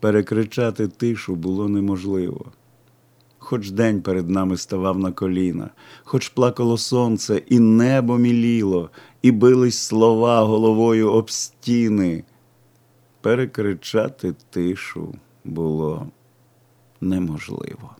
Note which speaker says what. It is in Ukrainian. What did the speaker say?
Speaker 1: Перекричати тишу було неможливо. Хоч день перед нами ставав на коліна, хоч плакало сонце, і небо міліло, і бились слова головою об стіни. Перекричати тишу було неможливо.